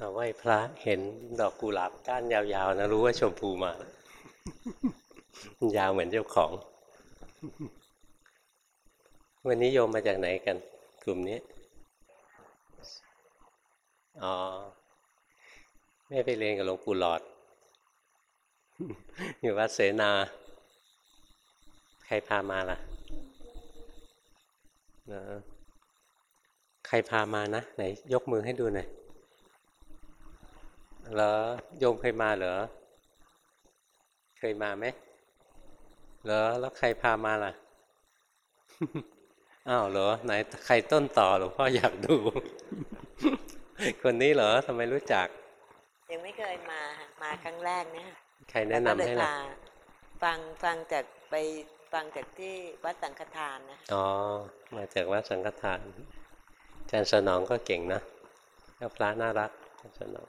เอาไหว้พระเห็นดอกกุหลาบก้านยาวๆนะรู้ว่าชมพูมายาวเหมือนเจ้าของ วันนี้โยมมาจากไหนกัน กลุ่มนี้ อ๋อ ไม่ไปเรียนกับหลวงปู่หลอด อยู่วัดเสนา ใครพามาล่ะนะใครพามานะ ไหน ยกมือให้ดูหน่อย เหรอโยมเคยมาเหรอ เคยมาไหมเหรอแล้วใครพามาล่ะอ้าวเหรอ ไหนใครต้นต่อหลวงพ่ออยากดู คนนี้เหรอทำไมรู้จัก ยังไม่เคยมาค่ะมาครั้งแรกเนี่ยใครแนะนำให้ล้วก็เลยล่ะพาฟังฟังจากไปฟังจากที่วัดสังฆทานนะอ๋อมาจากวัดสังฆทานอาจารย์สนองก็เก่งนะก็พระน่ารักอาจารย์สนอง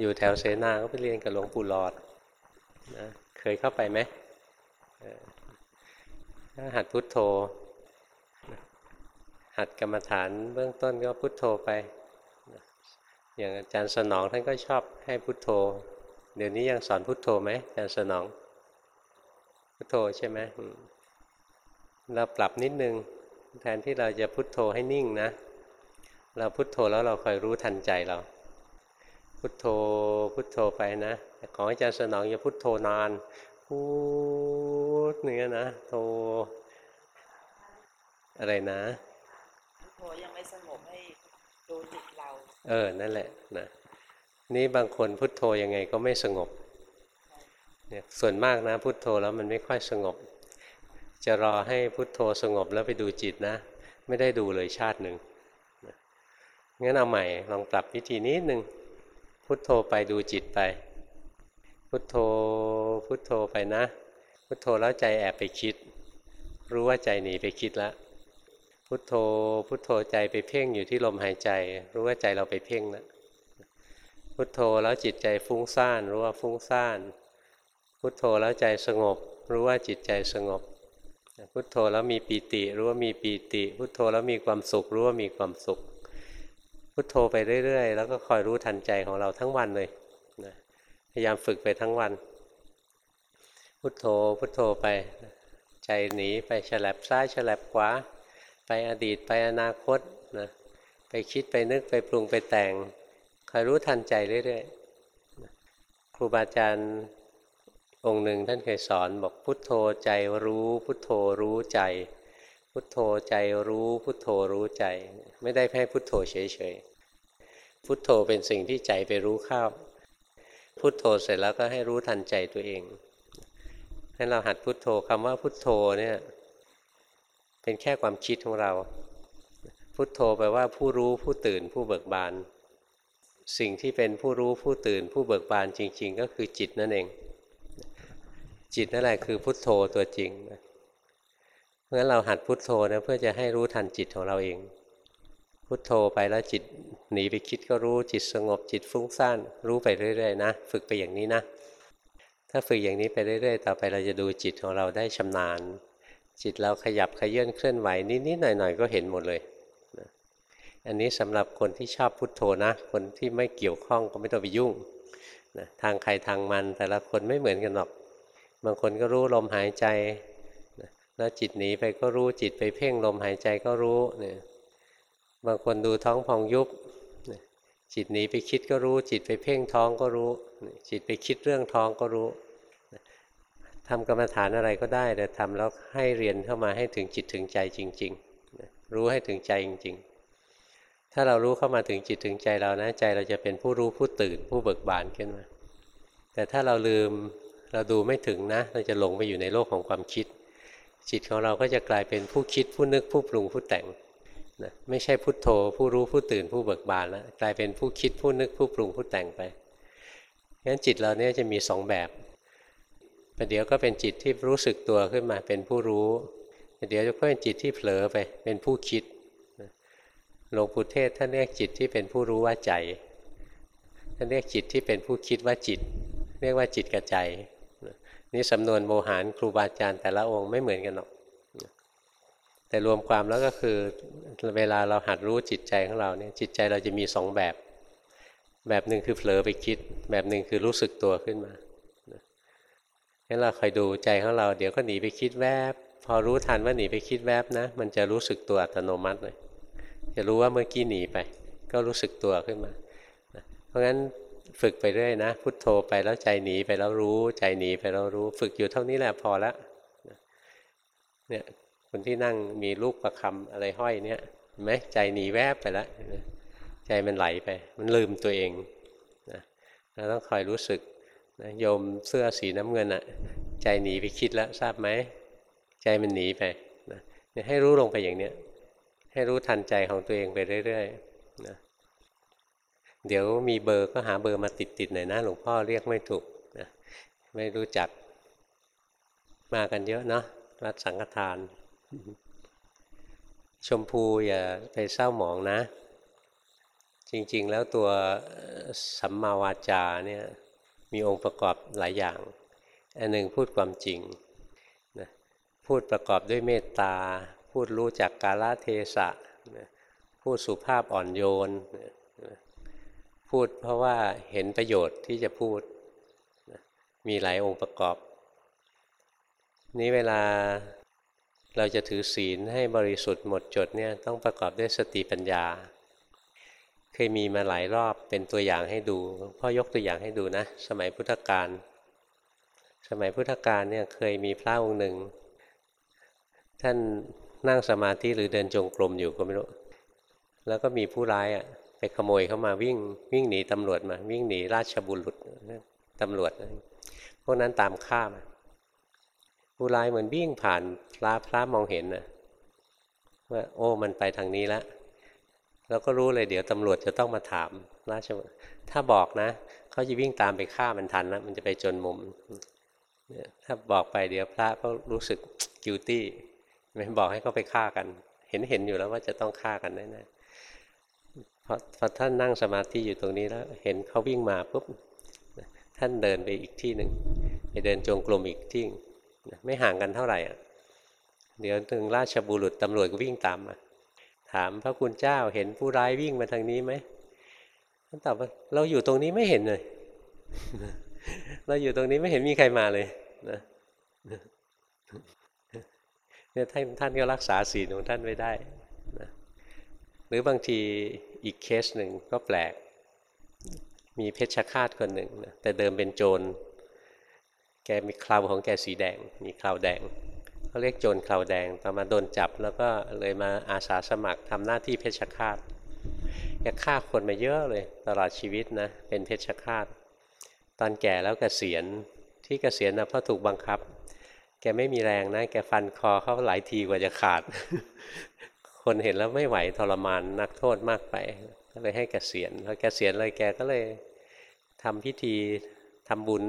อยู่แถวเสนาก็ไปเรียนกับหลวงปู่หลอดนะเคยเข้าไปไหมถ้าหัดพุทโธ หัดกรรมฐานเบื้องต้นก็พุทโธไป อย่างอาจารย์สนองท่านก็ชอบให้พุทโธ เดี๋ยวนี้ยังสอนพุทโธไหมอาจารย์สนอง พุทโธใช่ไหมอืมเราปรับนิดนึงแทนที่เราจะพุทโธให้นิ่งนะ เราพุทโธแล้วเราคอยรู้ทันใจเรา พุทโธพุทโธไปนะแต่ของอาจารย์สนองอย่าพุทโธนานพูดเนื้อนะโธอะไรนะโหยังไม่สงบให้ดูจิตเรา เออ นั่นแหละนะนี่บางคนพุทโธยังไงก็ไม่สงบเนี่ยส่วนมากนะพุทโธแล้วมันไม่ค่อยสงบ จะรอให้พุทโธสงบแล้วไปดูจิตนะ ไม่ได้ดูเลยชาติหนึ่งนะงั้นเอาใหม่ลองปรับวิธีนิดหนึ่ง พุทโธไปดูจิตไป พุทโธพุทโธไปนะ พุทโธแล้วใจแอบไปคิด รู้ว่าใจหนีไปคิดแล้วพุทโธพุทโธใจไปเพ่งอยู่ที่ลมหายใจ รู้ว่าใจเราไปเพ่งแล้วพุทโธแล้วจิตใจฟุ้งซ่าน รู้ว่าฟุ้งซ่าน พุทโธแล้วใจสงบ รู้ว่าจิตใจสงบ พุทโธแล้วมีปีติ รู้ว่ามีปีติ พุทโธแล้วมีความสุข รู้ว่ามีความสุข พุทโธไปเรื่อยๆ แล้วก็คอยรู้ทันใจของเราทั้งวันเลยนะพยายามฝึกไปทั้งวัน พุทโธพุทโธไป ใจหนีไปฉลับซ้ายฉลับขวา ไปอดีตไปอนาคตนะไปคิดไปนึกไปปรุงไปแต่ง คอยรู้ทันใจเรื่อยๆ ครูบาอาจารย์องค์หนึ่งท่านเคยสอนบอกพุทโธใจรู้พุทโธรู้ใจ พุทโธใจรู้พุทโธรู้ใจ ไม่ได้แค่พุทโธเฉยๆพุทโธเป็นสิ่งที่ใจไปรู้เข้า พุทโธเสร็จแล้วก็ให้รู้ทันใจตัวเองให้เราหัดพุทโธคำว่าพุทโธเนี่ยเป็นแค่ความคิดของเรา พุทโธแปลว่าผู้รู้ผู้ตื่นผู้เบิกบาน สิ่งที่เป็นผู้รู้ผู้ตื่นผู้เบิกบานจริง ๆ ก็คือจิตนั่นเอง จิตนั่นแหละคือพุทโธตัวจริง ราะฉะนั้นเราหัดพุทโธนะเพื่อจะให้รู้ทันจิตของเราเอง พุทโธไปแล้วจิตหนีไปคิดก็รู้จิตสงบจิตฟุ้งซ่านรู้ไปเรื่อยๆนะ ฝึกไปอย่างนี้นะ ถ้าฝึกอย่างนี้ไปเรื่อยๆ ต่อไปเราจะดูจิตของเราได้ชำนาญ จิตเราขยับขยื่นเคลื่อนไหวนิดๆหน่อยๆก็เห็นหมดเลยอันนี้สำหรับคนที่ชอบพุทโธนะ คนที่ไม่เกี่ยวข้องก็ไม่ต้องไปยุ่งนะทางใครทางมันแต่ละคนไม่เหมือนกันหรอก บางคนก็รู้ลมหายใจ แล้วจิตหนีไปก็รู้จิตไปเพ่งลมหายใจก็รู้เนี่ยบางคนดูท้องพองยุบจิตหนีไปคิดก็รู้ จิตไปเพ่งท้องก็รู้ จิตไปคิดเรื่องท้องก็รู้ทำกรรมฐานอะไรก็ได้ แต่ทำแล้วให้เรียนเข้ามาให้ถึงจิตถึงใจจริง ๆ รู้ให้ถึงใจจริง ๆ ถ้าเรารู้เข้ามาถึงจิตถึงใจเรานะใจเราจะเป็นผู้รู้ผู้ตื่นผู้เบิกบานขึ้นมาแต่ถ้าเราลืมเราดูไม่ถึงนะ เราจะหลงไปอยู่ในโลกของความคิด จิตของเราก็จะกลายเป็นผู้คิดผู้นึกผู้ปรุงผู้แต่งนะไม่ใช่พุทโธ ผู้รู้ผู้ตื่นผู้เบิกบานแล้วกลายเป็นผู้คิดผู้นึกผู้ปรุงผู้แต่งไปงั้นจิตเราเนี่ยจะมีสองแบบประเดี๋ยวก็เป็นจิตที่รู้สึกตัวขึ้นมาเป็นผู้รู้ประเดี๋ยวก็เป็นจิตที่เผลอไปเป็นผู้คิดหลวงปู่เทศท่านเรียกจิตที่เป็นผู้รู้ว่าใจท่านเรียกจิตที่เป็นผู้คิดว่าจิต เรียกว่าจิตกับใจ นี่สำนวนโมหารครูบาอาจารย์แต่ละองค์ไม่เหมือนกันหรอก แต่รวมความแล้วก็คือเวลาเราหัดรู้จิตใจของเราเนี่ยจิตใจเราจะมีสองแบบ แบบหนึ่งคือเผลอไปคิด แบบหนึ่งคือรู้สึกตัวขึ้นมางั้นเราคอยดูใจของเราเดี๋ยวก็หนีไปคิดแวบ พอรู้ทันว่าหนีไปคิดแวบนะ มันจะรู้สึกตัวอัตโนมัติเลยจะรู้ว่าเมื่อกี้หนีไป ก็รู้สึกตัวขึ้นมา เพราะงั้น ฝึกไปเรื่อยนะ พุทโธไปแล้วใจหนีไปแล้วรู้ ใจหนีไปแล้วรู้ ฝึกอยู่เท่านี้แหละพอละเนี่ยคนที่นั่งมีลูกประคำอะไรห้อยเนี่ยเห็นไหมใจหนีแวบไปแล้วใจมันไหลไป มันลืมตัวเองนะเราต้องคอยรู้สึกนะโยมเสื้อสีน้ำเงินอะใจหนีไปคิดแล้วทราบไหมใจมันหนีไปนะให้รู้ลงไปอย่างเนี้ยให้รู้ทันใจของตัวเองไปเรื่อยๆนะ เดี๋ยวมีเบอร์ก็หาเบอร์มาติดๆหน่อยนะ หลวงพ่อเรียกไม่ถูกนะไม่รู้จักมากันเยอะเนาะวัดสังฆทาน ชมพูอย่าไปเศร้าหมองนะ จริง ๆ แล้วตัวสัมมาวาจาเนี่ยมีองค์ประกอบหลายอย่าง อันหนึ่งพูดความจริงนะพูดประกอบด้วยเมตตา พูดรู้จักกาลเทศะนะพูดสุภาพอ่อนโยนนะ พูดเพราะว่าเห็นประโยชน์ที่จะพูด มีหลายองค์ประกอบ นี้เวลาเราจะถือศีลให้บริสุทธิ์หมดจดเนี่ยต้องประกอบด้วยสติปัญญา เคยมีมาหลายรอบเป็นตัวอย่างให้ดูพ่อยกตัวอย่างให้ดูนะ สมัยพุทธกาลสมัยพุทธกาลเนี่ยเคยมีพระองค์หนึ่ง ท่านนั่งสมาธิหรือเดินจงกรมอยู่ก็ไม่รู้แล้วก็มีผู้ร้ายอะ ไปขโมยเข้ามาวิ่งวิ่งหนีตำรวจมา วิ่งหนีราชบุรุษตำรวจพวกนั้นตามฆ่ามาผู้ร้ายเหมือนวิ่งผ่านพระพระมองเห็นนะว่าโอ้มันไปทางนี้แล้วแล้วก็รู้เลยเดี๋ยวตำรวจจะต้องมาถามราชบุตรถ้าบอกนะเขาจะวิ่งตามไปฆ่ามันทันนะมันจะไปจนมุมถ้าบอกไปเดี๋ยวพระก็รู้สึกกิวตี้ไม่บอกให้เขาไปฆ่ากัน เห็นเห็นอยู่แล้วว่าจะต้องฆ่ากันแน่ๆ พอท่านนั่งสมาธิอยู่ตรงนี้แล้ว เห็นเขาวิ่งมาปุ๊บท่านเดินไปอีกที่หนึ่งไปเดินจงกรมอีกที่ไม่ห่างกันเท่าไหร่อะเดี๋ยวถึงราชบุรุษตำรวจก็วิ่งตามมาถามพระคุณเจ้าเห็นผู้ร้ายวิ่งมาทางนี้ไหมท่านตอบว่าเราอยู่ตรงนี้ไม่เห็นเลย เราอยู่ตรงนี้ไม่เห็นมีใครมาเลยนะเนี่ยท่านท่านก็รักษาศีลของท่านไว้ได้ รือบางทีอีกเคสหนึ่งก็แปลก มีเพชฌฆาตคนหนึ่งนะแต่เดิมเป็นโจร แกมีคราวของแกสีแดง มีคราวแดงเขาเรียกโจรคราวแดงต่อมาโดนจับแล้วก็เลยมาอาสาสมัครทำหน้าที่เพชฌฆาตแกฆ่าคนมาเยอะเลย ตลอดชีวิตนะเป็นเพชฌฆาต ตอนแก่แล้วกเกษียณที่เกษียณนะเพราะถูกบังคับ แกไม่มีแรงนะ แกฟันคอเขาหลายทีกว่าจะขาด คนเห็นแล้วไม่ไหวทรมานนักโทษมากไป ก็เลยให้เกษียณพอเกษียณเลยแกก็เลยทำพิธีทำบุญ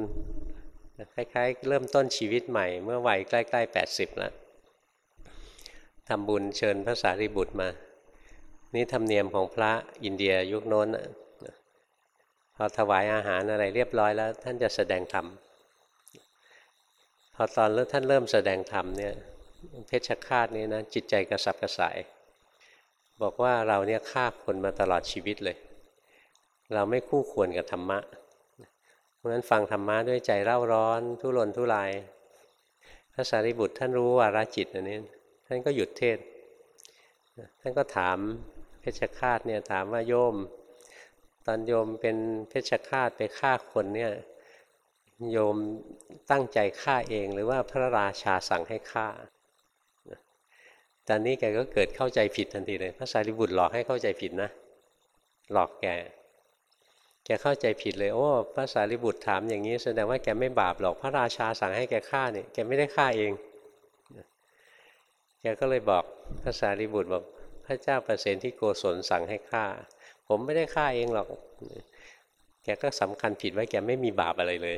คล้ายๆ เริ่มต้นชีวิตใหม่ เมื่อวัยใกล้ๆ80แล้วทำบุญเชิญพระสารีบุตรมา นี่ธรรมเนียมของพระอินเดียยุคโน้นพอถวายอาหารอะไรเรียบร้อยแล้ว ท่านจะแสดงธรรมพอตอนท่านเริ่มแสดงธรรมเนี่ยเพชฌฆาตนี่นะจิตใจกระสับกระส่าย บอกว่าเราเนี่ยฆ่าคนมาตลอดชีวิตเลย เราไม่คู่ควรกับธรรมะ เพราะฉะนั้นฟังธรรมะด้วยใจเร่าร้อน ทุรนทุราย พระสารีบุตรท่านรู้ว่าราจิตอันนี้ ท่านก็หยุดเทศ ท่านก็ถามเพชฌฆาตเนี่ยถามว่าโยม ตอนโยมเป็นเพชฌฆาตไปฆ่าคนเนี่ยโยมตั้งใจฆ่าเองหรือว่าพระราชาสั่งให้ฆ่า ตอนนี้แกก็เกิดเข้าใจผิดทันทีเลยพระสารีบุตรหลอกให้เข้าใจผิดนะ หลอกแกแกเข้าใจผิดเลยโอ้พระสารีบุตรถามอย่างนี้แสดงว่าแกไม่บาปหรอกพระราชาสั่งให้แกฆ่าเนี่ยแกไม่ได้ฆ่าเองแกก็เลยบอกพระสารีบุตรบอกพระเจ้าประเสนที่โกศลสั่งให้ฆ่า ผมไม่ได้ฆ่าเองหรอก แกก็สำคัญผิดว่าแกไม่มีบาปอะไรเลย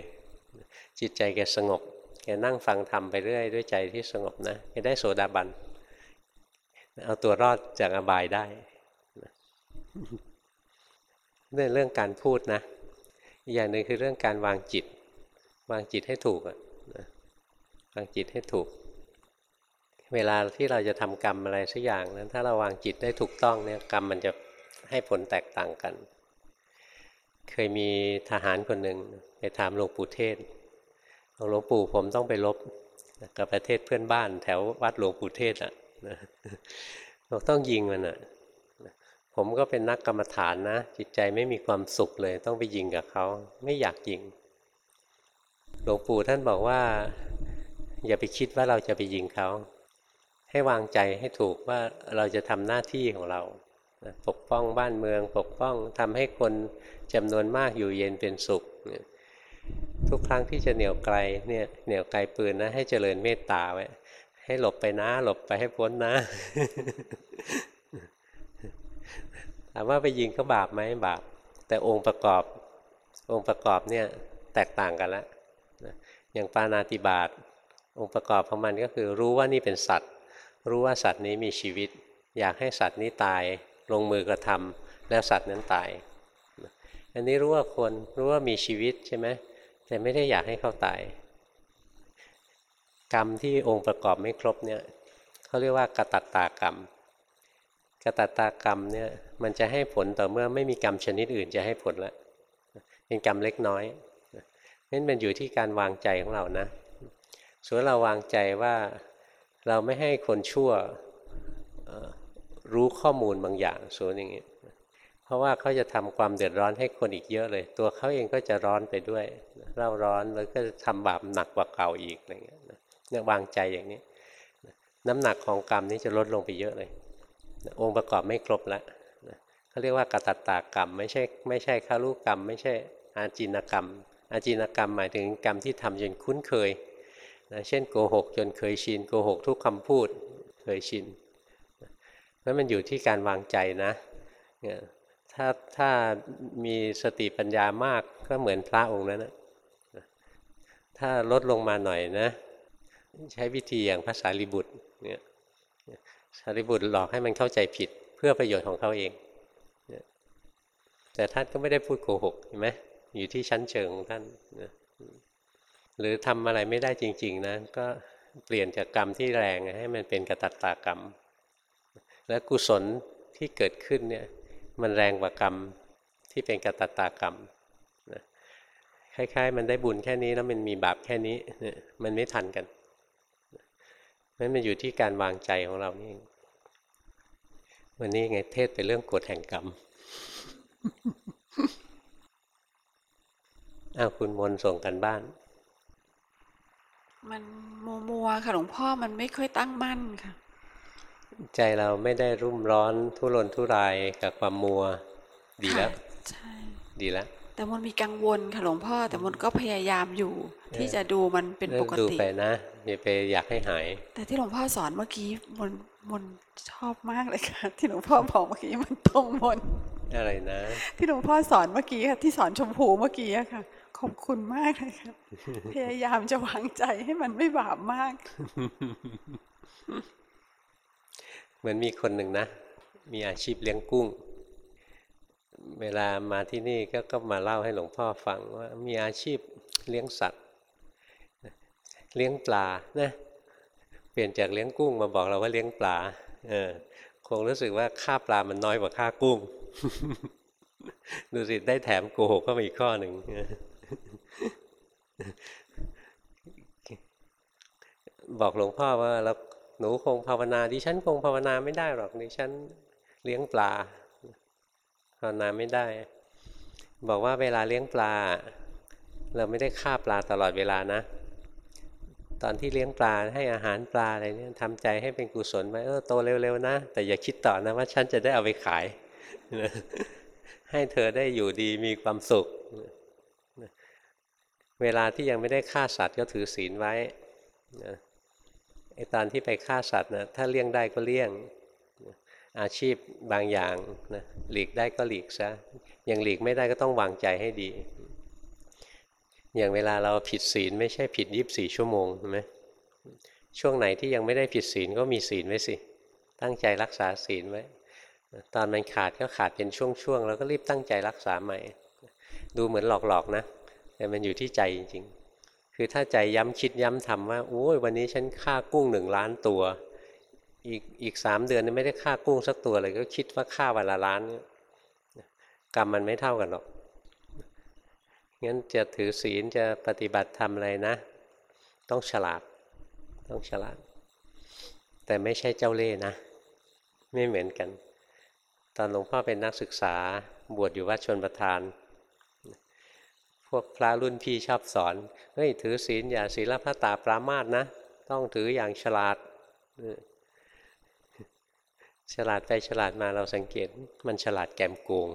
จิตใจแกสงบ แกนั่งฟังธรรมไปเรื่อยด้วยใจที่สงบนะแกได้โสดาบัน เอาตัวรอดจากอบายได้เรื่องเรื่องการพูดนะอีกอย่างหนึ่งคือเรื่องการวางจิต วางจิตให้ถูกอะวางจิตให้ถูก เวลาที่เราจะทำกรรมอะไรสักอย่างนั้น ถ้าเราวางจิตได้ถูกต้องเนี่ยกรรมมันจะให้ผลแตกต่างกัน เคยมีทหารคนหนึ่งไปถามหลวงปู่เทศหลวงปู่ผมต้องไปรบกับประเทศเพื่อนบ้าน แถววัดหลวงปู่เทศอะ นะบอกต้องยิงมันอะผมก็เป็นนักกรรมฐานนะ จิตใจไม่มีความสุขเลย ต้องไปยิงกับเขาไม่อยากยิงหลวงปู่ท่านบอกว่า อย่าไปคิดว่าเราจะไปยิงเขา ให้วางใจให้ถูกว่าเราจะทำหน้าที่ของเราปกป้องบ้านเมือง ปกป้องทำให้คนจำนวนมากอยู่เย็นเป็นสุข ทุกครั้งที่จะเหนี่ยวไกลเนี่ยเหนี่ยวไกลปืนนะให้เจริญเมตตาไว้ ให้หลบไปนะ หลบไปให้พ้นนะถามว่าไปยิงเขาบาปไหมบาป แต่องค์ประกอบองค์ประกอบเนี่ยแตกต่างกันแล้วนะอย่างปานาติบาตองค์ประกอบของมันก็คือ รู้ว่านี่เป็นสัตว์ รู้ว่าสัตว์นี้มีชีวิต อยากให้สัตว์นี้ตายลงมือกระทำแล้วสัตว์นั้นตาย อันนี้รู้ว่าคนรู้ว่ามีชีวิตใช่ไหมแต่ไม่ได้อยากให้เขาตาย กรรมที่องค์ประกอบไม่ครบเนี่ยเขาเรียกว่ากตัตตากรรมกตัตตากรรมเนี่ยมันจะให้ผลต่อเมื่อไม่มีกรรมชนิดอื่นจะให้ผลละเป็นกรรมเล็กน้อยนั่นมันอยู่ที่การวางใจของเรานะส่วนเราวางใจว่าเราไม่ให้คนชั่วรู้ข้อมูลบางอย่างส่วนอย่างนี้เพราะว่าเขาจะทำความเดือดร้อนให้คนอีกเยอะเลย ตัวเขาเองก็จะร้อนไปด้วยเร่าร้อนแล้วก็จะทำบาปหนักกว่าเก่าอีกอะไรเงี้ย เนี่ยวางใจอย่างนี้ น้ำหนักของกรรมนี้จะลดลงไปเยอะเลย องค์ประกอบไม่ครบแล้วนะเขาเรียกว่ากตัตตากรรม ไม่ใช่ไม่ใช่คารุกรรม ไม่ใช่อาจินกรรม อาจินกรรมหมายถึงกรรมที่ทำจนคุ้นเคยนะเช่นโกหกจนเคยชินโกหกทุกคำพูดเคยชินนั้นมันอยู่ที่การวางใจนะเนี่ยถ้าถ้ามีสติปัญญามากก็เหมือนพระองค์นั้นนะถ้าลดลงมาหน่อยนะ ใช้วิธีอย่างภาษาลิบุตรเนี่ยสารีบุตรหลอกให้มันเข้าใจผิดเพื่อประโยชน์ของเขาเอง แต่ท่านก็ไม่ได้พูดโกหกเห็นไหมอยู่ที่ชั้นเชิงของท่านนะหรือทำอะไรไม่ได้จริง ๆนะก็เปลี่ยนจากกรรมที่แรงให้มันเป็นกตัตตากรรม และกุศลที่เกิดขึ้นเนี่ยมันแรงกว่ากรรมที่เป็นกตัตตากรรมนะคล้ายๆ มันได้บุญแค่นี้แล้วมันมีบาปแค่นี้มันไม่ทันกัน นั้นมันอยู่ที่การวางใจของเรานี่เองวันนี้ไงเทศไปเรื่องกฎแห่งกรรมอ้าวคุณมนต์ส่งกันบ้าน มันมัวมัวๆค่ะหลวงพ่อมันไม่ค่อยตั้งมั่นค่ะ ใจเราไม่ได้รุ่มร้อนทุรนทุรายกับความมัว ดีแล้วค่ะใช่ดีแล้วแต่มันมีกังวลค่ะหลวงพ่อ แต่มันก็พยายามอยู่ ที่จะดูมันเป็นปกดูติไปนะ อย่าไปอยากให้หาย แต่ที่หลวงพ่อสอนเมื่อกี้มันมันชอบมากเลยค่ะ ที่หลวงพ่อบอกเมื่อกี้มันตรงมนอะไรนะ ที่หลวงพ่อสอนเมื่อกี้ค่ะที่สอนชมพูเมื่อกี้อะค่ะ ขอบคุณมากเลยค่ะพยายามจะวางใจให้มันไม่บาปมากเหมือนมีคนหนึ่งนะ มีอาชีพเลี้ยงกุ้ง เวลามาที่นี่ก็ก็มาเล่าให้หลวงพ่อฟังว่ามีอาชีพเลี้ยงสัตว์ เลี้ยงปลานะเปลี่ยนจากเลี้ยงกุ้งมาบอกเราว่าเลี้ยงปลาเออคงรู้สึกว่าค่าปลามันน้อยกว่าค่ากุ้ง ดูสิได้แถมโกหกเข้ามาอีกข้อหนึ่งบอกหลวงพ่อว่าแล้วหนูคงภาวนาดิฉันคงภาวนาไม่ได้หรอกดิฉันเลี้ยงปลาภาวนาไม่ได้ บอกว่าเวลาเลี้ยงปลา เราไม่ได้ฆ่าปลาตลอดเวลานะ ตอนที่เลี้ยงปลาให้อาหารปลาอะไรเนี่ยทำใจให้เป็นกุศลไว้เออโตเร็วๆนะ แต่อย่าคิดต่อนะว่าฉันจะได้เอาไปขาย ให้เธอได้อยู่ดีมีความสุข เวลาที่ยังไม่ได้ฆ่าสัตว์ก็ถือศีลไว้ไอตอนที่ไปฆ่าสัตว์นะถ้าเลี่ยงได้ก็เลี่ยงอาชีพบางอย่างนะหลีกได้ก็หลีกซะยังหลีกไม่ได้ก็ต้องวางใจให้ดี อย่างเวลาเราผิดศีลไม่ใช่ผิดยีิบสี่ชั่วโมงใช่ไหมช่วงไหนที่ยังไม่ได้ผิดศีลก็มีศีลไว้สิ ตั้งใจรักษาศีลไว้ ตอนมันขาดก็ขาดเป็นช่วงๆแล้วก็รีบตั้งใจรักษาใหม่ ดูเหมือนหลอกๆนะ แต่มันอยู่ที่ใจจริงๆ คือถ้าใจย้ำคิดย้ำทำว่าโอ้ยวันนี้ฉันฆ่ากุ้งหนึ่งล้านตัว อีกอีกสามเดือนไม่ได้ฆ่ากุ้งสักตัวเลยก็คิดว่าฆ่าวันละล้านกรรมมันไม่เท่ากันหรอก งั้นจะถือศีลจะปฏิบัติทำอะไรนะ ต้องฉลาด ต้องฉลาด แต่ไม่ใช่เจ้าเล่ห์นะ ไม่เหมือนกัน ตอนหลวงพ่อเป็นนักศึกษาบวชอยู่วัดชนประทาน พวกพระรุ่นพี่ชอบสอน เฮ้ยถือศีลอย่าศีลพระตาปรามาสนะ ต้องถืออย่างฉลาด ฉลาดไปฉลาดมาเราสังเกตมันฉลาดแกมโกง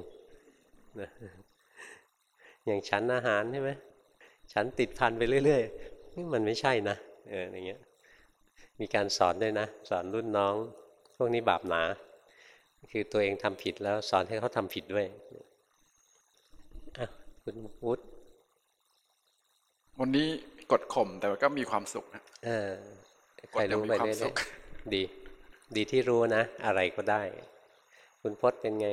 อย่างฉันอาหารใช่ไหมฉันติดพันไปเรื่อยๆนี่มันไม่ใช่นะเอออย่างเงี้ยมีการสอนด้วยนะ สอนรุ่นน้อง พวกนี้บาปหนา คือตัวเองทำผิดแล้วสอนให้เขาทำผิดด้วยอะคุณวุฒิวันนี้กดข่มแต่ว่าก็มีความสุขนะเออใคกรดยังรู้มีไปความเรื่สุอยขๆดี ดีที่รู้นะ อะไรก็ได้ คุณพจน์เป็นไง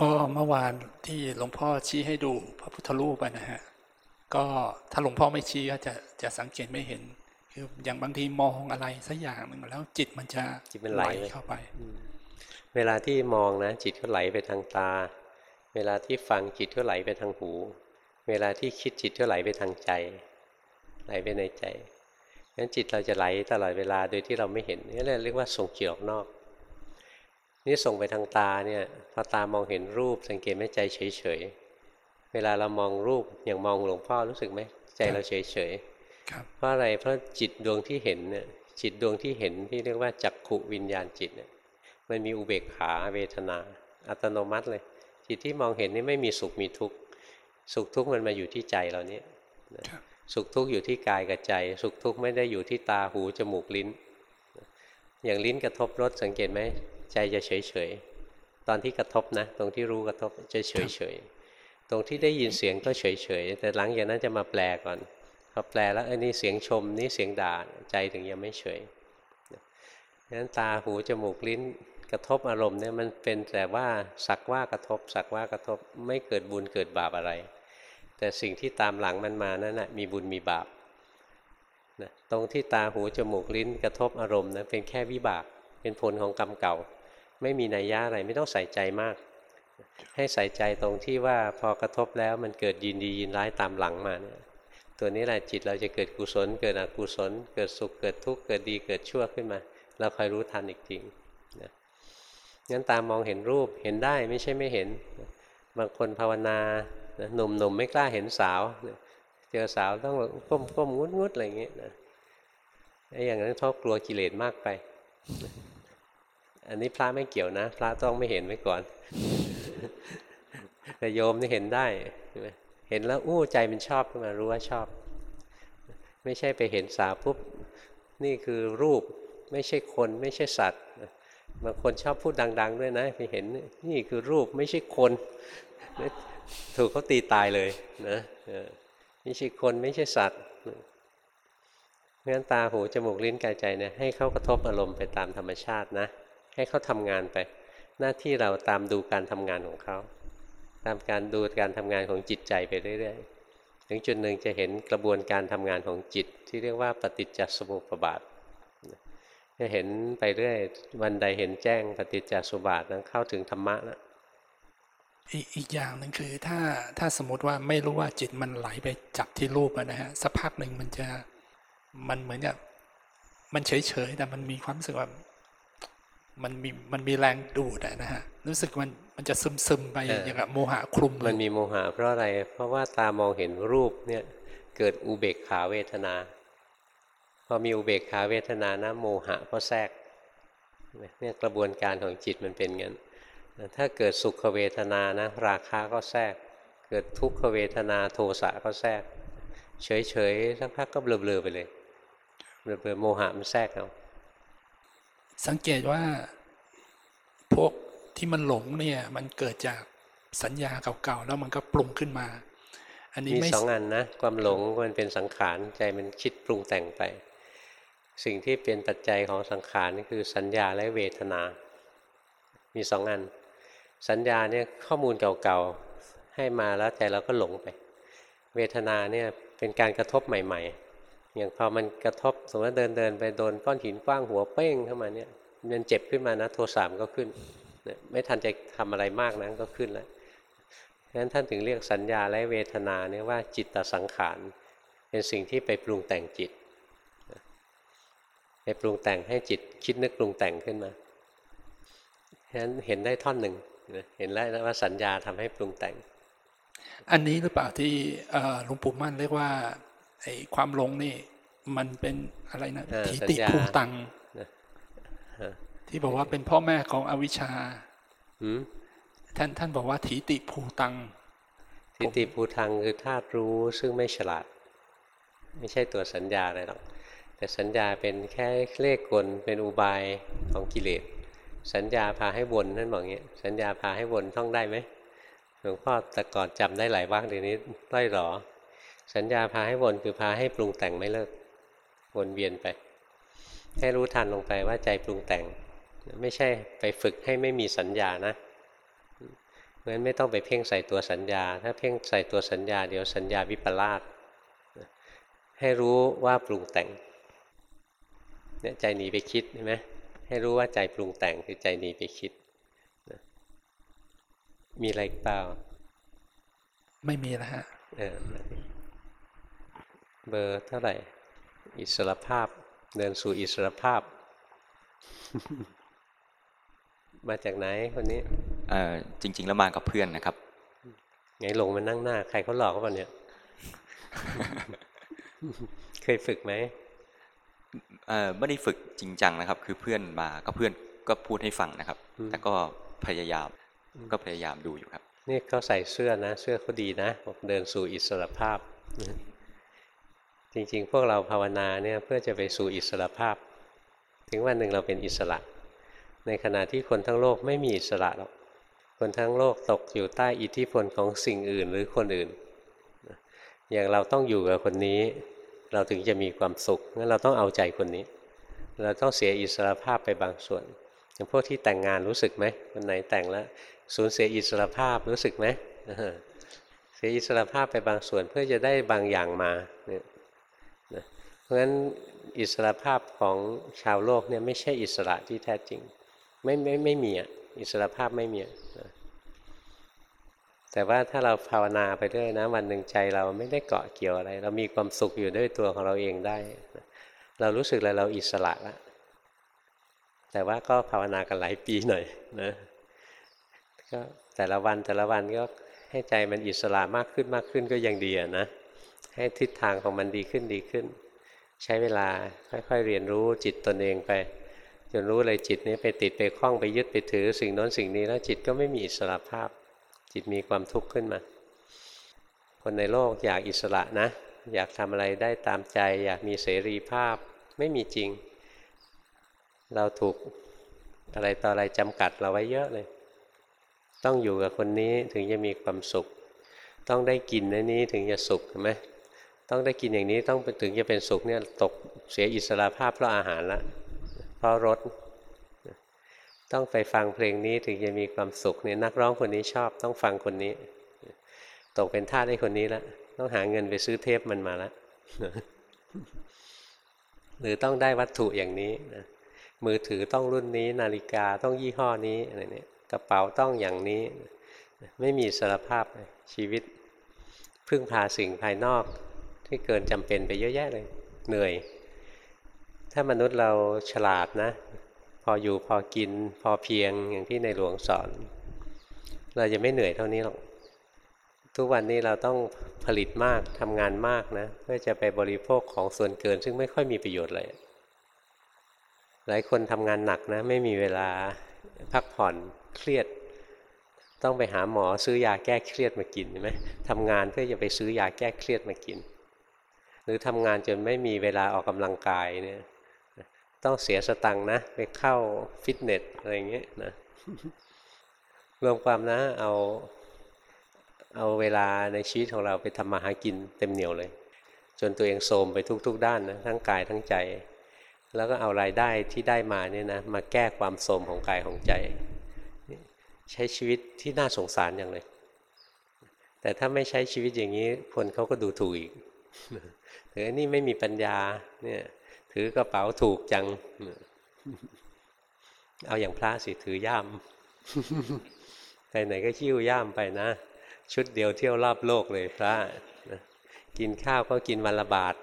ก็เมื่อวานที่หลวงพ่อชี้ให้ดูพระพุทธรูปอะนะฮะก็ถ้าหลวงพ่อไม่ชี้ก็จะจะสังเกตไม่เห็น คืออย่างบางทีมองอะไรสักอย่างหนึ่งแล้วจิตมันจะจิตมันไหลไปเข้าไป เวลาที่มองนะ จิตก็ไหลไปทางตา เวลาที่ฟังจิตก็ไหลไปทางหู เวลาที่คิดจิตก็ไหลไปทางใจ ไหลไปในใจงั้นจิตเราจะไหลตลอดเวลาโดยที่เราไม่เห็นนี่เรียกว่าส่งจิตออกนอก นี่ส่งไปทางตาเนี่ยพอตามองเห็นรูปสังเกตไหมใจเฉยๆเวลาเรามองรูปอย่างมองหลวงพ่อรู้สึกไหมใจเราเฉยๆครับเพราะอะไรเพราะจิตดวงที่เห็นเนี่ยจิตดวงที่เห็นที่เรียกว่าจักขุวิญญาณจิตเนี่ยมันมีอุเบกขาเวทนา อัตโนมัติเลย จิตที่มองเห็นนี่ไม่มีสุขมีทุกข์สุขทุกข์มันมาอยู่ที่ใจเราเนี่ยนะครับสุขทุกข์อยู่ที่กายกับใจ สุขทุกข์ไม่ได้อยู่ที่ตาหูจมูกลิ้น อย่างลิ้นกระทบรสสังเกตไหม ใจจะเฉยเฉยๆตอนที่กระทบนะ ตรงที่รู้กระทบจะเฉยเฉยๆตรงที่ได้ยินเสียงก็เฉยเฉยๆแต่หลังจากนั้นจะมาแปลก่อนพอแปลแล้วไอ้นี่เสียงชมนี่เสียงด่าใจถึงยังไม่เฉยงั้นตาหูจมูกลิ้นกระทบอารมณ์เนี่ยมันเป็นแต่ว่าสักว่ากระทบ สักว่ากระทบไม่เกิดบุญเกิดบาปอะไร แต่สิ่งที่ตามหลังมันมานั่นนะมีบุญมีบาปนะตรงที่ตาหูจมูกลิ้นกระทบอารมณ์นะเป็นแค่วิบากเป็นผลของกรรมเก่า ไม่มีนัยยะอะไรไม่ต้องใส่ใจมาก ให้ใส่ใจตรงที่ว่าพอกระทบแล้วมันเกิดยินดียินร้ายตามหลังมาเนี่ยตัวนี้แหละจิตเราจะเกิดกุศล เกิดอกุศล เกิดสุขเกิดทุกข์เกิดดีเกิดชั่วขึ้นมา เราคอยรู้ทันอีกทีนะงั้นตามองเห็นรูปเห็นได้ไม่ใช่ไม่เห็น บางคนภาวนาหนุ่มหนุ่มไม่กล้าเห็นสาวเจอสาวต้องก้มก้มงุดงุดอะไรอย่างเงี้ยนะไอ้อย่างนั้นเพรากลัวกิเลสมากไป อันนี้พระไม่เกี่ยวนะ พระต้องไม่เห็นไว้ก่อน แต่โยมนี่เห็นได้ เห็นแล้วอู้ใจมันชอบขึ้นมารู้ว่าชอบ ไม่ใช่ไปเห็นสาวปุ๊บ นี่คือรูปไม่ใช่คนไม่ใช่สัตว์บางคนชอบพูดดัง ๆ ด้วยนะไปเห็นนี่คือรูปไม่ใช่คนถูกเขาตีตายเลยนะไม่ใช่คนไม่ใช่สัตว์เพราะฉะนั้นตาหูจมูกลิ้นกายใจเนี่ยให้เขากระทบอารมณ์ไปตามธรรมชาตินะ ให้เขาทำงานไป หน้าที่เราตามดูการทำงานของเขาตามการดูการทำงานของจิตใจไปเรื่อยๆ ถึงจุดหนึ่งจะเห็นกระบวนการทำงานของจิต ที่เรียกว่าปฏิจจสมุปบาทจะเห็นไปเรื่อยวันใดเห็นแจ้งปฏิจจสมุปบาทนั้นเข้าถึงธรรมะแล้วอีกอีกอย่างหนึ่งคือถ้าถ้าสมมติว่าไม่รู้ว่าจิตมันไหลไปจับที่รูปนะฮะสักพักหนึ่งมันจะมันเหมือนกับมันเฉยๆแต่มันมีความรู้สึกว่า มันมีมันมีแรงดูดอะนะฮะรู้สึกมันมันจะซึมซึมๆไปเออออย่างกับโมหะคลุมมันมีโมหะเพราะอะไร เพราะว่าตามองเห็นรูปเนี่ยเกิดอุเบกขาเวทนา พอมีอุเบกขาเวทนานะโมหะก็แทรกเนี่ยกระบวนการของจิตมันเป็นงั้นถ้าเกิดสุขเวทนานะราคะก็แทรก เกิดทุกขเวทนาโทสะก็แทรก เฉยๆสักพักก็เบลอๆไปเลยเบลอๆโมหะมันแทรกเอา สังเกตว่าพวกที่มันหลงเนี่ย มันเกิดจากสัญญาเก่าๆแล้วมันก็ปรุงขึ้นมา อันนี้มีสองอันนะความหลงมันเป็นสังขารใจมันคิดปรุงแต่งไป สิ่งที่เป็นปัจจัยของสังขารนี่คือสัญญาและเวทนา มีสองอัน สัญญาเนี่ยข้อมูลเก่าๆให้มาแล้วใจเราก็หลงไป เวทนาเนี่ยเป็นการกระทบใหม่ ๆ อย่างพอมันกระทบสมมติเดินเดินไปโดนก้อนหินกว้างหัวเป้งเข้ามาเนี่ยมันเจ็บขึ้นมานะโทสามก็ขึ้น ไม่ทันจะทำอะไรมากนะก็ขึ้นแล้วงั้นท่านถึงเรียกสัญญาและเวทนาเนี่ยว่าจิตตสังขารเป็นสิ่งที่ไปปรุงแต่งจิตไปปรุงแต่งให้จิตคิดนึกปรุงแต่งขึ้นมาฉะนั้นเห็นได้ท่อนหนึ่งเห็นแล้วว่าสัญญาทำให้ปรุงแต่ง อันนี้หรือเปล่าที่หลวงปู่มั่นเรียกว่า ไอ้ความหลงนี่ มันเป็นอะไรนะเออทิฏสัญฐิญาภูตังนะฮะที่บอกว่าเป็นพ่อแม่ของอวิชชาหืมท่านท่านบอกว่าทิฏฐิภูตังทิฏฐิภูทังคือธาตุรู้ซึ่งไม่ฉลาด ไม่ใช่ตัวสัญญาอะไรหรอกแต่สัญญาเป็นแค่เลขกลเป็นอุบายของกิเลสสัญญาพาให้วนนั่นบอกอย่างเงี้ยสัญญาพาให้วนท่องได้ไหมหลวงพ่อแต่ก่อนจำได้หลายวักเดี๋ยวนี้ไล่หรอ สัญญาพาให้วนคือพาให้ปรุงแต่งไม่เลิก วนเวียนไป ให้รู้ทันลงไปว่าใจปรุงแต่ง ไม่ใช่ไปฝึกให้ไม่มีสัญญานะเพราะฉะนั้นไม่ต้องไปเพ่งใส่ตัวสัญญา ถ้าเพ่งใส่ตัวสัญญา เดี๋ยวสัญญาวิปลาสให้รู้ว่าปรุงแต่งเนี่ยใจหนีไปคิดใช่ไหมให้รู้ว่าใจปรุงแต่งคือใจหนีไปคิดนะมีอะไรอีกเปล่า ไม่มีแล้วฮะ เออเบอร์เท่าไหร่ อิสรภาพ เดินสู่อิสรภาพ มาจากไหนคนนี้เอ่อจริง ๆ แล้วมากับเพื่อนนะครับไงลงมานั่งหน้า ใครเขาหลอกเขาปะเนี่ย เคยฝึกไหมเอ่อไม่ได้ฝึกจริงจังนะครับ คือเพื่อนมาก็เพื่อนก็พูดให้ฟังนะครับอืมแต่ก็พยายามก็พยายามดูอยู่ครับ นี่เขาใส่เสื้อนะ เสื้อเขาดีนะบอกเดินสู่อิสรภาพ จริง ๆ พวกเราภาวนาเนี่ยเพื่อจะไปสู่อิสรภาพ ถึงวันหนึ่งเราเป็นอิสระ ในขณะที่คนทั้งโลกไม่มีอิสระหรอกคนทั้งโลกตกอยู่ใต้อิทธิพลของสิ่งอื่นหรือคนอื่น อย่างเราต้องอยู่กับคนนี้ เราถึงจะมีความสุขงั้นเราต้องเอาใจคนนี้ เราต้องเสียอิสรภาพไปบางส่วนอย่างพวกที่แต่งงานรู้สึกไหมคนไหนแต่งแล้วสูญเสียอิสรภาพรู้สึกไหมเออเสียอิสรภาพไปบางส่วนเพื่อจะได้บางอย่างมาเนี่ย นะเพราะฉะนั้นอิสระภาพของชาวโลกเนี่ยไม่ใช่อิสระที่แท้จริง ไม่ไม่ไม่มีอะอิสระภาพไม่มีนะแต่ว่าถ้าเราภาวนาไปเรื่อยนะวันหนึ่งใจเราไม่ได้เกาะเกี่ยวอะไร เรามีความสุขอยู่ด้วยตัวของเราเองได้นะเรารู้สึกเลยเราอิสระแล้วแต่ว่าก็ภาวนากันหลายปีหน่อยนะก็แต่ละวันแต่ละวันก็ให้ใจมันอิสระมากขึ้นมากขึ้นก็ยังดีอะนะ ให้ทิศทางของมันดีขึ้นดีขึ้น ใช้เวลาค่อยๆเรียนรู้จิตตนเองไป จนรู้เลยจิตนี้ไปติดไปคล้องไปยึดไปถือสิ่งโน้นสิ่งนี้แล้วจิตก็ไม่มีอิสระภาพ จิตมีความทุกข์ขึ้นมา คนในโลกอยากอิสระนะ อยากทำอะไรได้ตามใจ อยากมีเสรีภาพไม่มีจริง เราถูกอะไรต่ออะไรจำกัดเราไว้เยอะเลย ต้องอยู่กับคนนี้ถึงจะมีความสุข ต้องได้กินในนี้ถึงจะสุขเห็นไหม ต้องได้กินอย่างนี้ต้องถึงจะเป็นสุขเนี่ยตกเสียอิสระภาพเพราะอาหารละเพราะรสต้องไปฟังเพลงนี้ถึงจะมีความสุขเนี่ยนักร้องคนนี้ชอบต้องฟังคนนี้ ตกเป็นทาสให้คนนี้ละต้องหาเงินไปซื้อเทปมันมาละหรือต้องได้วัตถุอย่างนี้นะมือถือต้องรุ่นนี้ นาฬิกาต้องยี่ห้อนี้อะไรเนี่ยกระเป๋าต้องอย่างนี้ ไม่มีสารภาพชีวิตพึ่งพาสิ่งภายนอก ที่เกินจำเป็นไปเยอะแยะเลย เหนื่อย ถ้ามนุษย์เราฉลาดนะ พออยู่พอกินพอเพียงอย่างที่ในหลวงสอน เราจะไม่เหนื่อยเท่านี้หรอก ทุกวันนี้เราต้องผลิตมากทำงานมากนะ เพื่อจะไปบริโภคของส่วนเกิน ซึ่งไม่ค่อยมีประโยชน์เลย หลายคนทำงานหนักนะ ไม่มีเวลาพักผ่อนเครียดต้องไปหาหมอซื้อยาแก้เครียดมากินใช่ไหมทำงานเพื่อจะไปซื้อยาแก้เครียดมากิน หรือทำงานจนไม่มีเวลาออกกำลังกายเนี่ยต้องเสียสตังค์นะ ไปเข้าฟิตเนสอะไรอย่างเงี้ยนะรวมความนะเอาเอาเวลาในชีวิตของเราไปทำมาหากินเต็มเหนียวเลย จนตัวเองโทรมไปทุก ๆ ด้านนะทั้งกายทั้งใจ แล้วก็เอารายได้ที่ได้มาเนี่ยนะมาแก้ความโทรมของกายของใจ ใช้ชีวิตที่น่าสงสารอย่างเลย แต่ถ้าไม่ใช้ชีวิตอย่างนี้ คนเขาก็ดูถูกอีก ถือนี่ไม่มีปัญญา เนี่ย ถือกระเป๋าถูกจัง เอาอย่างพระสิถือย่ามไปไหนก็คิ้วย่ามไปนะ ชุดเดียวเที่ยวรอบโลกเลยพระกินข้าวก็กินวันละบาท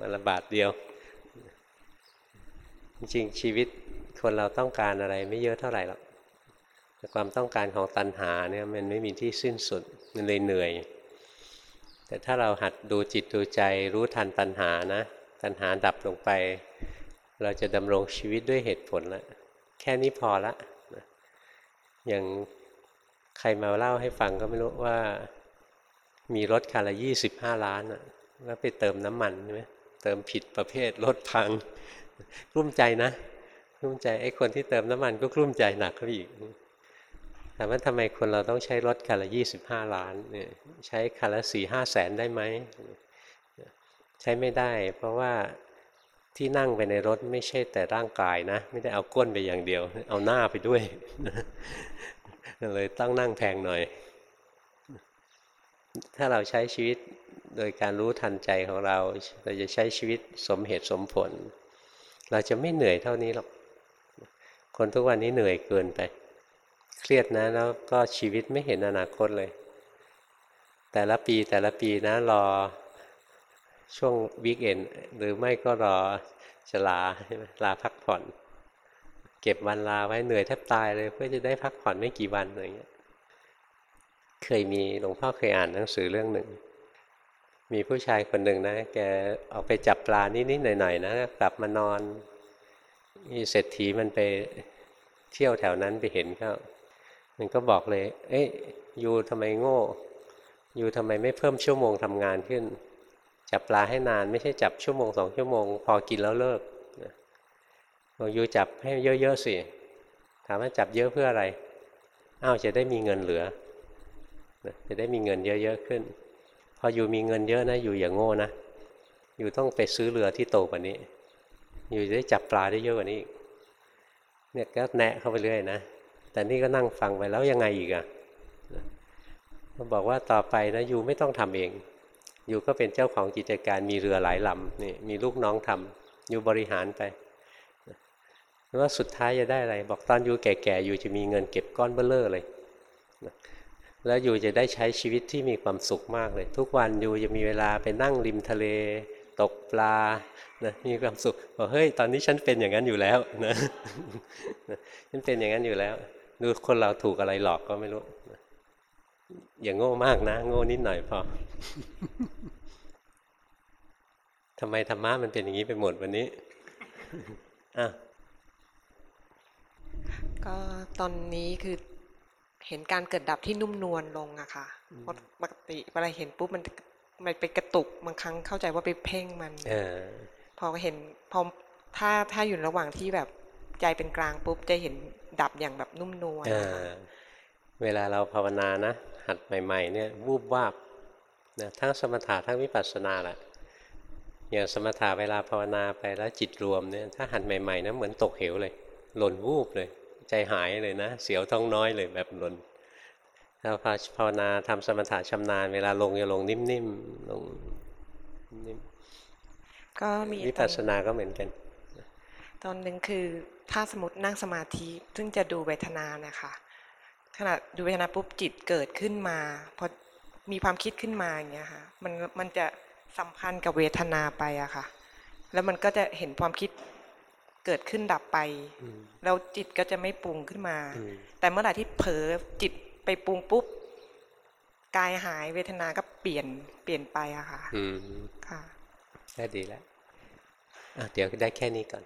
วันละบาทเดียว จริงชีวิตคนเราต้องการอะไรไม่เยอะเท่าไหร่หรอกแต่ความต้องการของตัณหาเนี่ยมันไม่มีที่สิ้นสุดมันเลยเหนื่อย แต่ถ้าเราหัดดูจิตดูใจรู้ทันตัณหานะ ตัณหาดับลงไป เราจะดำรงชีวิตด้วยเหตุผลแล้วแค่นี้พอละอย่างใครมาเล่าให้ฟังก็ไม่รู้ว่า มีรถคันละยี่สิบห้าล้านอะแล้วไปเติมน้ำมันใช่ไหมเติมผิดประเภทรถพังกลุ้มใจนะกลุ้มใจไอ้คนที่เติมน้ำมันก็กลุ้มใจหนักขึ้นอีกามว่าทำไมคนเราต้องใช้รถคันละยี่สิบห้าล้านเนี่ยใช้คันละสี่ห้าแสนได้ไหมใช้ไม่ได้ เพราะว่าที่นั่งไปในรถไม่ใช่แต่ร่างกายนะ ไม่ได้เอาก้นไปอย่างเดียว เอาหน้าไปด้วยเลยต้องนั่งแพงหน่อย ถ้าเราใช้ชีวิตโดยการรู้ทันใจของเรา เราจะใช้ชีวิตสมเหตุสมผล เราจะไม่เหนื่อยเท่านี้หรอก คนทุกวันนี้เหนื่อยเกินไป เครียดนะแล้วก็ชีวิตไม่เห็นอนาคตเลย แต่ละปีแต่ละปีนะรอช่วงวีคเอนหรือไม่ก็รอจะลาใช่ไหมลาพักผ่อน เก็บวันลาไว้เหนื่อยแทบตายเลย เพื่อจะได้พักผ่อนไม่กี่วันอะไรเงี้ย เคยมีหลวงพ่อเคยอ่านหนังสือเรื่องหนึ่ง มีผู้ชายคนหนึ่งนะ แกออกไปจับปลานิดๆหน่อยๆนะกลับมานอน มีเศรษฐีมันไปเที่ยวแถวนั้นไปเห็นเขา มันก็บอกเลย เอ้ยยูทำไมโง่ ยูทำไมไม่เพิ่มชั่วโมงทำงานขึ้น จับปลาให้นานไม่ใช่จับชั่วโมงสองชั่วโมง พอกินแล้วเลิกบอกยูจับให้เยอะๆสิ ถามว่าจับเยอะเพื่ออะไร อ้าวจะได้มีเงินเหลือ จะได้มีเงินเยอะๆขึ้น พออยู่มีเงินเยอะนะ อยู่อย่างโง่นะอยู่ต้องไปซื้อเรือที่โตกว่านี้ อยู่จะได้จับปลาได้เยอะกว่านี้อีกเนี่ยก็แนะเข้าไปเรื่อยนะ แต่นี่ก็นั่งฟังไปแล้วยังไงอีกอะ่ะก็บอกว่าต่อไปนะอยู่ไม่ต้องทำเองอยู่ก็เป็นเจ้าของกิจการมีเรือหลายลำนี่มีลูกน้องทำอยู่บริหารไปแล้วสุดท้ายจะได้อะไร บอกตอนอยู่แก่ๆอยู่จะมีเงินเก็บก้อนเบ้อเร่อเลยแล้วอยู่จะได้ใช้ชีวิตที่มีความสุขมากเลย ทุกวันอยู่จะมีเวลาไปนั่งริมทะเล ตกปลานะมีความสุขบอกเฮ้ยตอนนี้ฉันเป็นอย่างนั้นอยู่แล้วนะฉันเป็นอย่างนั้นอยู่แล้ว ดูคนเราถูกอะไรหลอกก็ไม่รู้อย่างโง่มากนะ โง่นิดหน่อยพอทำไมธรรมะมันเป็นอย่างนี้ไปหมดวันนี้อะก็ตอนนี้คือเห็นการเกิดดับที่นุ่มนวลลงอะค่ะเพราะปกติเวลาเห็นปุ๊บมันมันไปกระตุกบางครั้งเข้าใจว่าไปเพ่งมันเออพอเห็นพอถ้าถ้าอยู่ระหว่างที่แบบ ใจเป็นกลางปุ๊บจะเห็นดับอย่างแบบนุ่มนวลเออะอค่ะเวลาเราภาวนานะ หัดใหม่ ๆ เนี่ยวูบวาบนะทั้งสมถะทั้งวิปัสสนาแหละอย่างสมถะเวลาภาวนาไปแล้วจิตรวมเนี่ยถ้าหัดใหม่ๆนะเหมือนตกเหวเลย หล่นวูบเลย ใจหายเลยนะ เสียวท้องน้อยเลยแบบหล่นถ้าภาวนาทำสมถะชำนาญเวลาลงจะลงนิ่มๆลงนิ่มก็มีวิตปัอสนสนาก็เหมือนกัน ตอนหนึ่งคือถ้าสมมตินั่งสมาธิซึ่งจะดูเวทนานะคะขณะดูเวทนาปุ๊บจิตเกิดขึ้นมาพอมีความคิดขึ้นมาอย่างเงี้ยค่ะมันมันจะสัมพันธ์กับเวทนาไปอะค่ะ แล้วมันก็จะเห็นความคิดเกิดขึ้นดับไปอืมแล้วจิตก็จะไม่ปรุงขึ้นมาอืมแต่เมื่อไหร่ที่เผลอจิตไปปรุงปุ๊บกายหายเวทนาก็เปลี่ยนเปลี่ยนไปอะค่ะอืมค่ะก็ดีแล้วอะเดี๋ยวได้แค่นี้ก่อน